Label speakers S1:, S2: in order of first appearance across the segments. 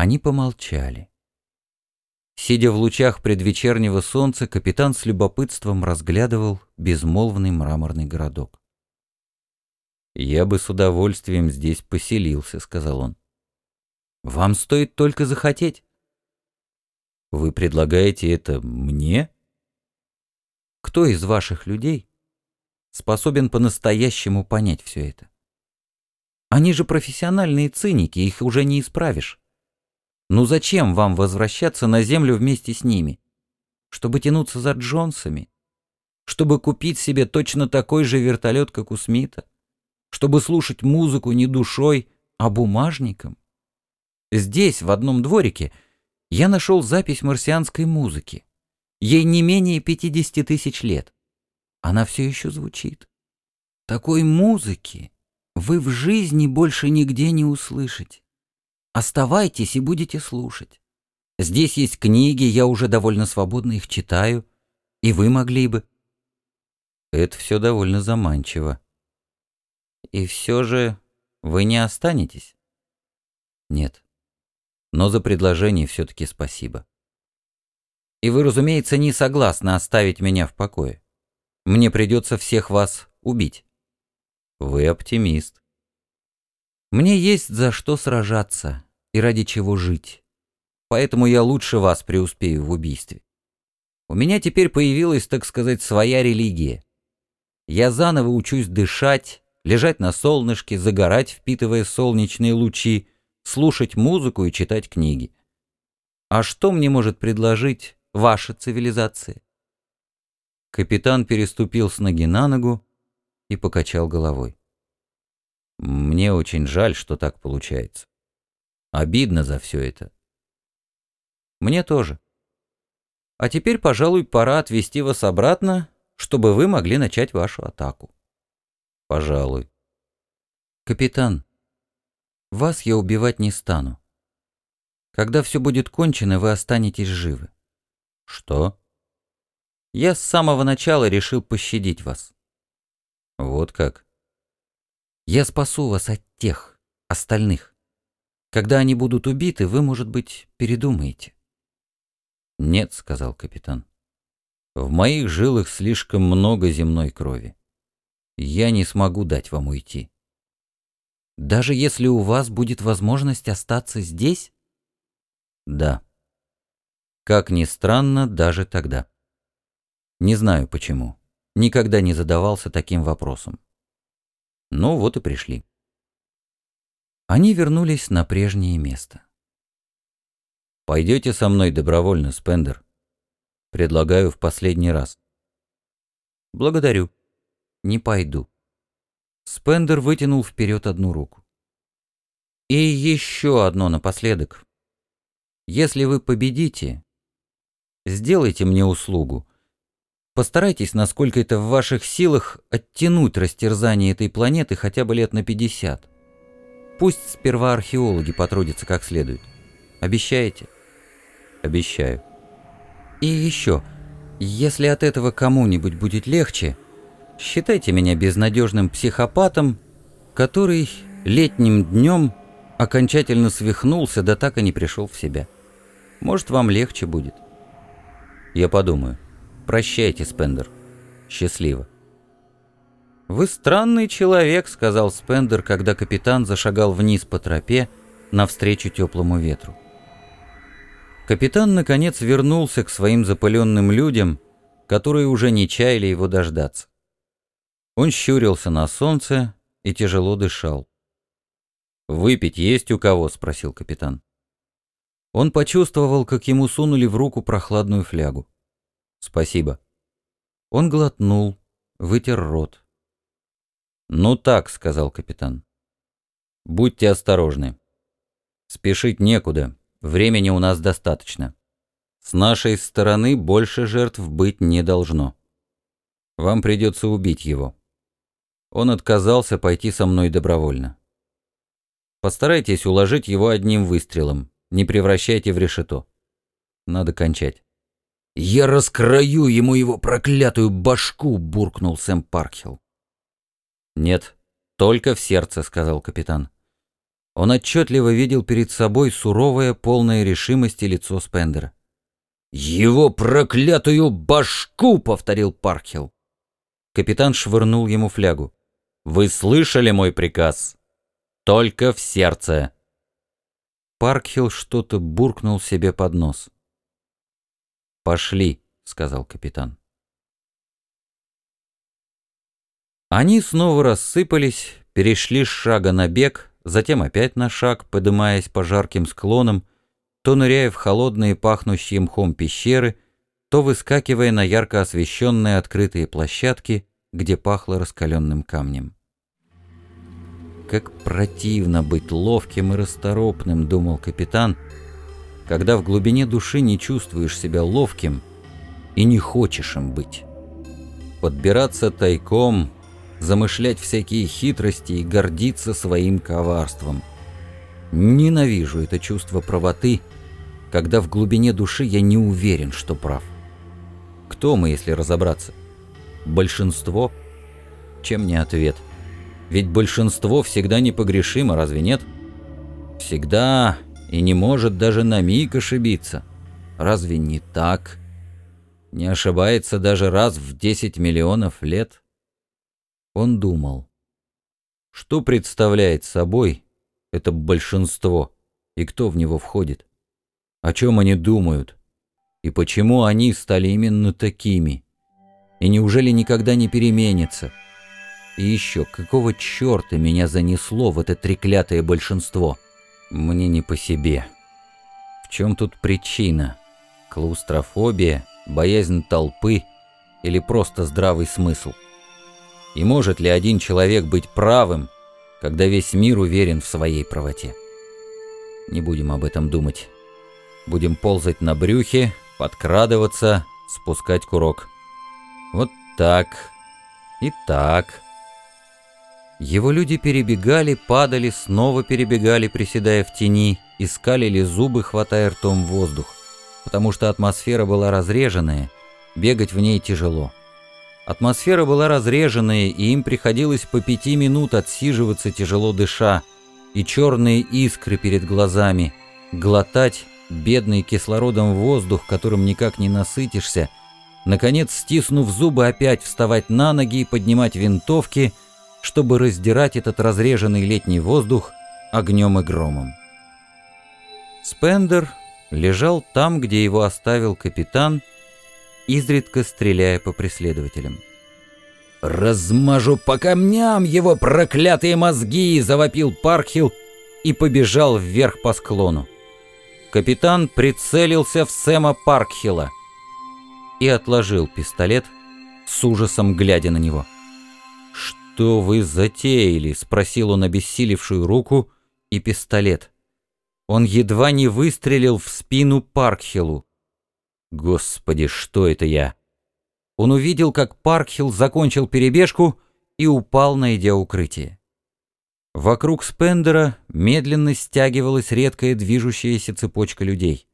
S1: Они помолчали. Сидя в лучах предвечернего солнца, капитан с любопытством разглядывал безмолвный мраморный городок. «Я бы с удовольствием здесь поселился», — сказал он. «Вам стоит только захотеть». «Вы предлагаете это мне?» «Кто из ваших людей способен по-настоящему понять все это? Они же профессиональные циники, их уже не исправишь. Ну зачем вам возвращаться на землю вместе с ними? Чтобы тянуться за Джонсами? Чтобы купить себе точно такой же вертолет, как у Смита? Чтобы слушать музыку не душой, а бумажником? Здесь, в одном дворике, я нашел запись марсианской музыки. Ей не менее 50 тысяч лет. Она все еще звучит. Такой музыки вы в жизни больше нигде не услышите. Оставайтесь и будете слушать. Здесь есть книги, я уже довольно свободно их читаю, и вы могли бы. Это все довольно заманчиво. И все же вы не останетесь? Нет. Но за предложение все-таки спасибо. И вы, разумеется, не согласны оставить меня в покое. Мне придется всех вас убить. Вы оптимист. Мне есть за что сражаться и ради чего жить. Поэтому я лучше вас преуспею в убийстве. У меня теперь появилась, так сказать, своя религия. Я заново учусь дышать, лежать на солнышке, загорать, впитывая солнечные лучи, слушать музыку и читать книги. А что мне может предложить ваша цивилизация? Капитан переступил с ноги на ногу и покачал головой. Мне очень жаль, что так получается. Обидно за все это. Мне тоже. А теперь, пожалуй, пора отвезти вас обратно, чтобы вы могли начать вашу атаку. Пожалуй. Капитан, вас я убивать не стану. Когда все будет кончено, вы останетесь живы. Что? Я с самого начала решил пощадить вас. Вот как? Я спасу вас от тех, остальных. Когда они будут убиты, вы, может быть, передумаете. Нет, сказал капитан. В моих жилах слишком много земной крови. Я не смогу дать вам уйти. Даже если у вас будет возможность остаться здесь? Да. Как ни странно, даже тогда. Не знаю почему. Никогда не задавался таким вопросом. Ну вот и пришли. Они вернулись на прежнее место. «Пойдете со мной добровольно, Спендер?» «Предлагаю в последний раз». «Благодарю. Не пойду». Спендер вытянул вперед одну руку. «И еще одно напоследок. Если вы победите, сделайте мне услугу. Постарайтесь, насколько это в ваших силах, оттянуть растерзание этой планеты хотя бы лет на 50. Пусть сперва археологи потрудятся как следует. Обещаете? Обещаю. И еще, если от этого кому-нибудь будет легче, считайте меня безнадежным психопатом, который летним днем окончательно свихнулся, да так и не пришел в себя. Может, вам легче будет. Я подумаю. Прощайте, Спендер. Счастливо. «Вы странный человек», — сказал Спендер, когда капитан зашагал вниз по тропе навстречу теплому ветру. Капитан, наконец, вернулся к своим запыленным людям, которые уже не чаяли его дождаться. Он щурился на солнце и тяжело дышал. «Выпить есть у кого?» — спросил капитан. Он почувствовал, как ему сунули в руку прохладную флягу. «Спасибо». Он глотнул, вытер рот. «Ну так», — сказал капитан. «Будьте осторожны. Спешить некуда, времени у нас достаточно. С нашей стороны больше жертв быть не должно. Вам придется убить его». Он отказался пойти со мной добровольно. Постарайтесь уложить его одним выстрелом, не превращайте в решето. Надо кончать. «Я раскрою ему его проклятую башку!» — буркнул Сэм Паркхилл. «Нет, только в сердце», — сказал капитан. Он отчетливо видел перед собой суровое, полное решимости лицо Спендера. «Его проклятую башку!» — повторил Паркхилл. Капитан швырнул ему флягу. «Вы слышали мой приказ? Только в сердце!» Паркхилл что-то буркнул себе под нос. «Пошли», — сказал капитан. Они снова рассыпались, перешли с шага на бег, затем опять на шаг, подымаясь по жарким склонам, то ныряя в холодные пахнущие мхом пещеры, то выскакивая на ярко освещенные открытые площадки, где пахло раскаленным камнем. «Как противно быть ловким и расторопным», — думал капитан, «когда в глубине души не чувствуешь себя ловким и не хочешь им быть. Подбираться тайком, замышлять всякие хитрости и гордиться своим коварством. Ненавижу это чувство правоты, когда в глубине души я не уверен, что прав. Кто мы, если разобраться? Большинство? Чем не ответ? Ведь большинство всегда непогрешимо, разве нет? Всегда и не может даже на миг ошибиться. Разве не так? Не ошибается даже раз в 10 миллионов лет? Он думал, что представляет собой это большинство и кто в него входит? О чем они думают? И почему они стали именно такими? И неужели никогда не переменится? И еще, какого черта меня занесло в это треклятое большинство? Мне не по себе. В чем тут причина? Клаустрофобия, боязнь толпы или просто здравый смысл? И может ли один человек быть правым, когда весь мир уверен в своей правоте? Не будем об этом думать. Будем ползать на брюхе, подкрадываться, спускать курок. Вот так. И так. Его люди перебегали, падали, снова перебегали, приседая в тени, искали ли зубы, хватая ртом воздух, потому что атмосфера была разреженная, бегать в ней тяжело. Атмосфера была разреженная, и им приходилось по пяти минут отсиживаться, тяжело дыша, и черные искры перед глазами, глотать бедный кислородом воздух, которым никак не насытишься, наконец, стиснув зубы, опять вставать на ноги и поднимать винтовки — чтобы раздирать этот разреженный летний воздух огнем и громом. Спендер лежал там, где его оставил капитан, изредка стреляя по преследователям. «Размажу по камням его проклятые мозги!» — завопил Паркхилл и побежал вверх по склону. Капитан прицелился в Сэма Паркхилла и отложил пистолет, с ужасом глядя на него. «Что вы затеяли?» — спросил он обессилевшую руку и пистолет. Он едва не выстрелил в спину Паркхиллу. «Господи, что это я?» Он увидел, как Паркхилл закончил перебежку и упал, найдя укрытие. Вокруг Спендера медленно стягивалась редкая движущаяся цепочка людей.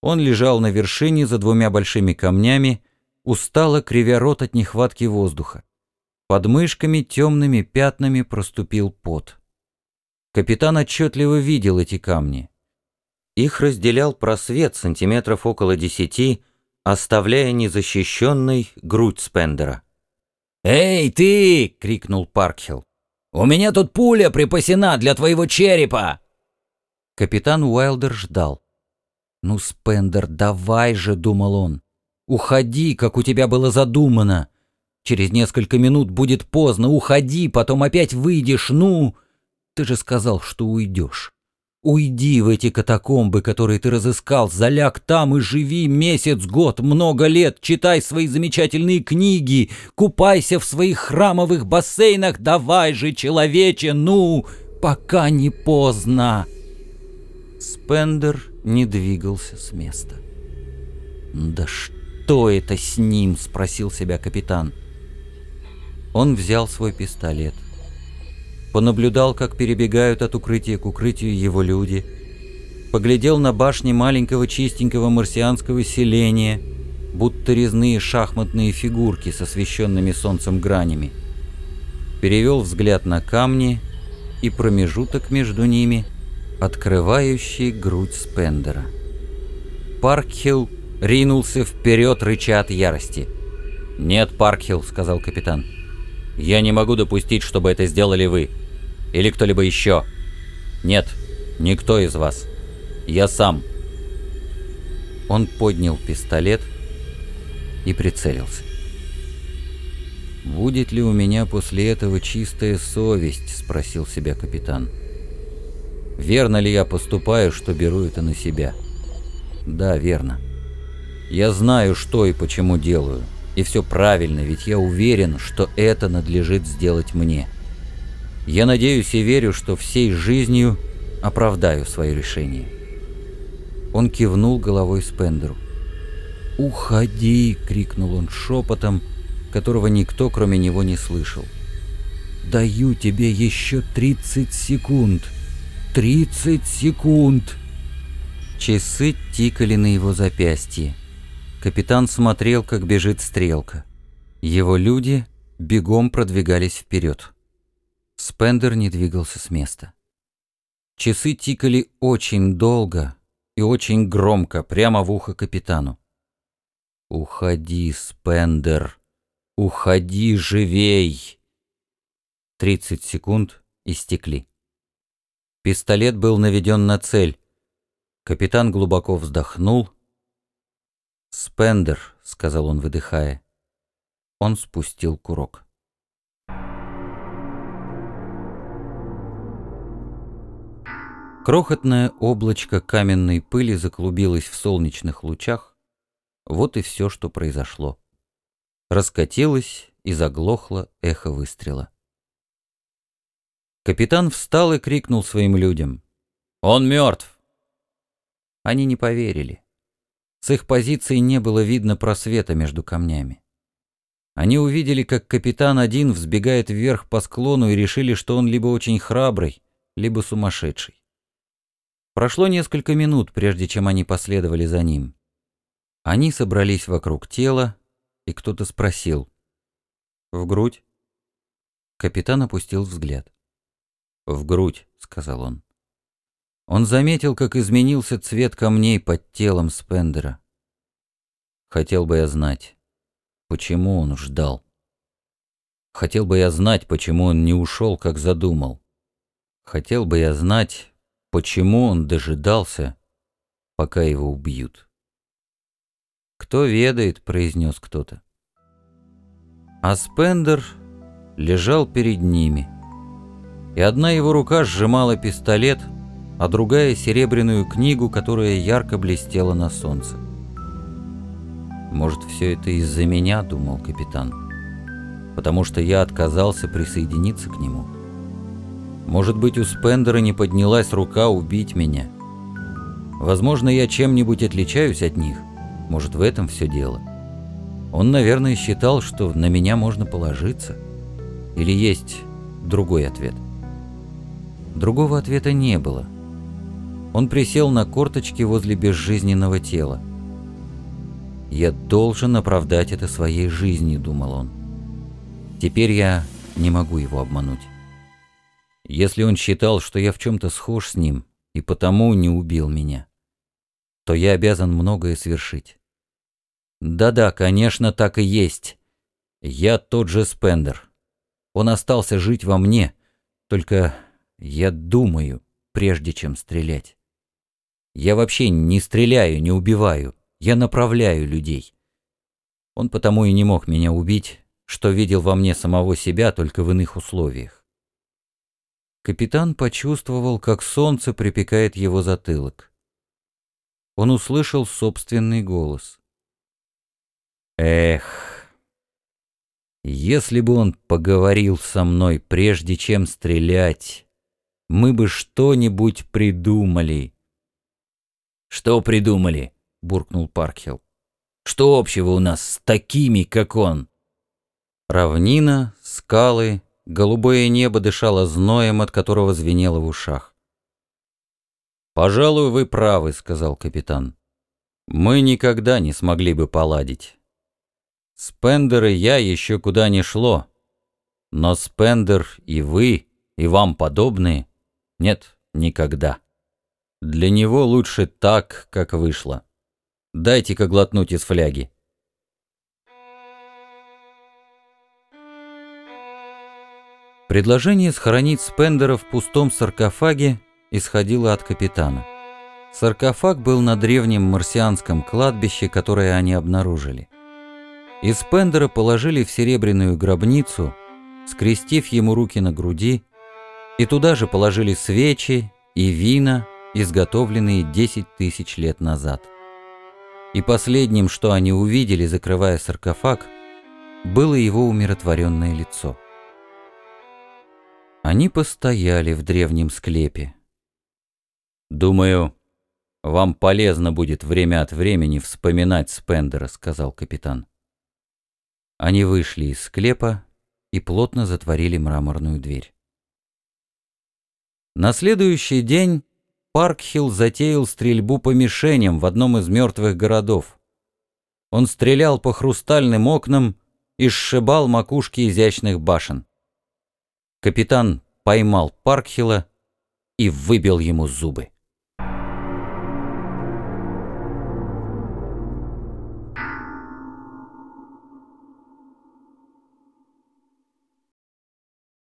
S1: Он лежал на вершине за двумя большими камнями, устало кривя рот от нехватки воздуха. Под мышками темными пятнами проступил пот. Капитан отчетливо видел эти камни. Их разделял просвет сантиметров около десяти, оставляя незащищенной грудь Спендера. «Эй, ты!» — крикнул Паркхилл. «У меня тут пуля припасена для твоего черепа!» Капитан Уайлдер ждал. «Ну, Спендер, давай же!» — думал он. «Уходи, как у тебя было задумано!» Через несколько минут будет поздно, уходи, потом опять выйдешь, ну... Ты же сказал, что уйдешь. Уйди в эти катакомбы, которые ты разыскал, заляг там и живи месяц, год, много лет, читай свои замечательные книги, купайся в своих храмовых бассейнах, давай же, человече, ну, пока не поздно. Спендер не двигался с места. «Да что это с ним?» — спросил себя капитан. Он взял свой пистолет. Понаблюдал, как перебегают от укрытия к укрытию его люди. Поглядел на башни маленького чистенького марсианского селения, будто резные шахматные фигурки с освещенными солнцем гранями. Перевел взгляд на камни и промежуток между ними, открывающий грудь Спендера. Паркхилл ринулся вперед, рыча от ярости. «Нет, Паркхилл», — сказал капитан. «Я не могу допустить, чтобы это сделали вы. Или кто-либо еще. Нет, никто из вас. Я сам». Он поднял пистолет и прицелился. «Будет ли у меня после этого чистая совесть?» — спросил себя капитан. «Верно ли я поступаю, что беру это на себя?» «Да, верно. Я знаю, что и почему делаю. И все правильно, ведь я уверен, что это надлежит сделать мне. Я надеюсь и верю, что всей жизнью оправдаю свое решение». Он кивнул головой Спендеру. «Уходи!» — крикнул он шепотом, которого никто, кроме него, не слышал. «Даю тебе еще 30 секунд! 30 секунд!» Часы тикали на его запястье. Капитан смотрел, как бежит стрелка. Его люди бегом продвигались вперед. Спендер не двигался с места. Часы тикали очень долго и очень громко, прямо в ухо капитану. «Уходи, Спендер!» «Уходи живей!» Тридцать секунд истекли. Пистолет был наведен на цель. Капитан глубоко вздохнул. «Спендер», — сказал он, выдыхая. Он спустил курок. Крохотное облачко каменной пыли заклубилось в солнечных лучах. Вот и все, что произошло раскатилось и заглохло эхо выстрела. Капитан встал и крикнул своим людям. «Он мертв!» Они не поверили. С их позиции не было видно просвета между камнями. Они увидели, как капитан один взбегает вверх по склону и решили, что он либо очень храбрый, либо сумасшедший. Прошло несколько минут, прежде чем они последовали за ним. Они собрались вокруг тела, и кто-то спросил. «В грудь?» Капитан опустил взгляд. «В грудь», — сказал он. Он заметил, как изменился цвет камней под телом Спендера. Хотел бы я знать, почему он ждал. Хотел бы я знать, почему он не ушел, как задумал. Хотел бы я знать, почему он дожидался, пока его убьют. «Кто ведает», — произнес кто-то. А Спендер лежал перед ними, и одна его рука сжимала пистолет, а другая — серебряную книгу, которая ярко блестела на солнце. «Может, все это из-за меня?» — думал капитан. «Потому что я отказался присоединиться к нему. Может быть, у Спендера не поднялась рука убить меня. Возможно, я чем-нибудь отличаюсь от них». Может, в этом все дело? Он, наверное, считал, что на меня можно положиться. Или есть другой ответ? Другого ответа не было. Он присел на корточки возле безжизненного тела. «Я должен оправдать это своей жизнью», — думал он. «Теперь я не могу его обмануть. Если он считал, что я в чем-то схож с ним и потому не убил меня, то я обязан многое свершить. Да-да, конечно, так и есть. Я тот же Спендер. Он остался жить во мне, только я думаю, прежде чем стрелять. Я вообще не стреляю, не убиваю, я направляю людей. Он потому и не мог меня убить, что видел во мне самого себя только в иных условиях. Капитан почувствовал, как солнце припекает его затылок. Он услышал собственный голос. Эх, если бы он поговорил со мной, прежде чем стрелять, мы бы что-нибудь придумали. Что придумали? буркнул Паркхилл. Что общего у нас с такими, как он? Равнина, скалы, голубое небо дышало зноем, от которого звенело в ушах. «Пожалуй, вы правы», — сказал капитан. «Мы никогда не смогли бы поладить. Спендер и я еще куда не шло. Но Спендер и вы и вам подобные? Нет, никогда. Для него лучше так, как вышло. Дайте-ка глотнуть из фляги. Предложение схоронить Спендера в пустом саркофаге исходило от капитана. Саркофаг был на древнем марсианском кладбище, которое они обнаружили. Из Спендера положили в серебряную гробницу, скрестив ему руки на груди, и туда же положили свечи и вина, изготовленные 10 тысяч лет назад. И последним, что они увидели, закрывая саркофаг, было его умиротворенное лицо. Они постояли в древнем склепе. «Думаю, вам полезно будет время от времени вспоминать Спендера», — сказал капитан. Они вышли из склепа и плотно затворили мраморную дверь. На следующий день Паркхилл затеял стрельбу по мишеням в одном из мертвых городов. Он стрелял по хрустальным окнам и сшибал макушки изящных башен. Капитан поймал Паркхилла и выбил ему зубы.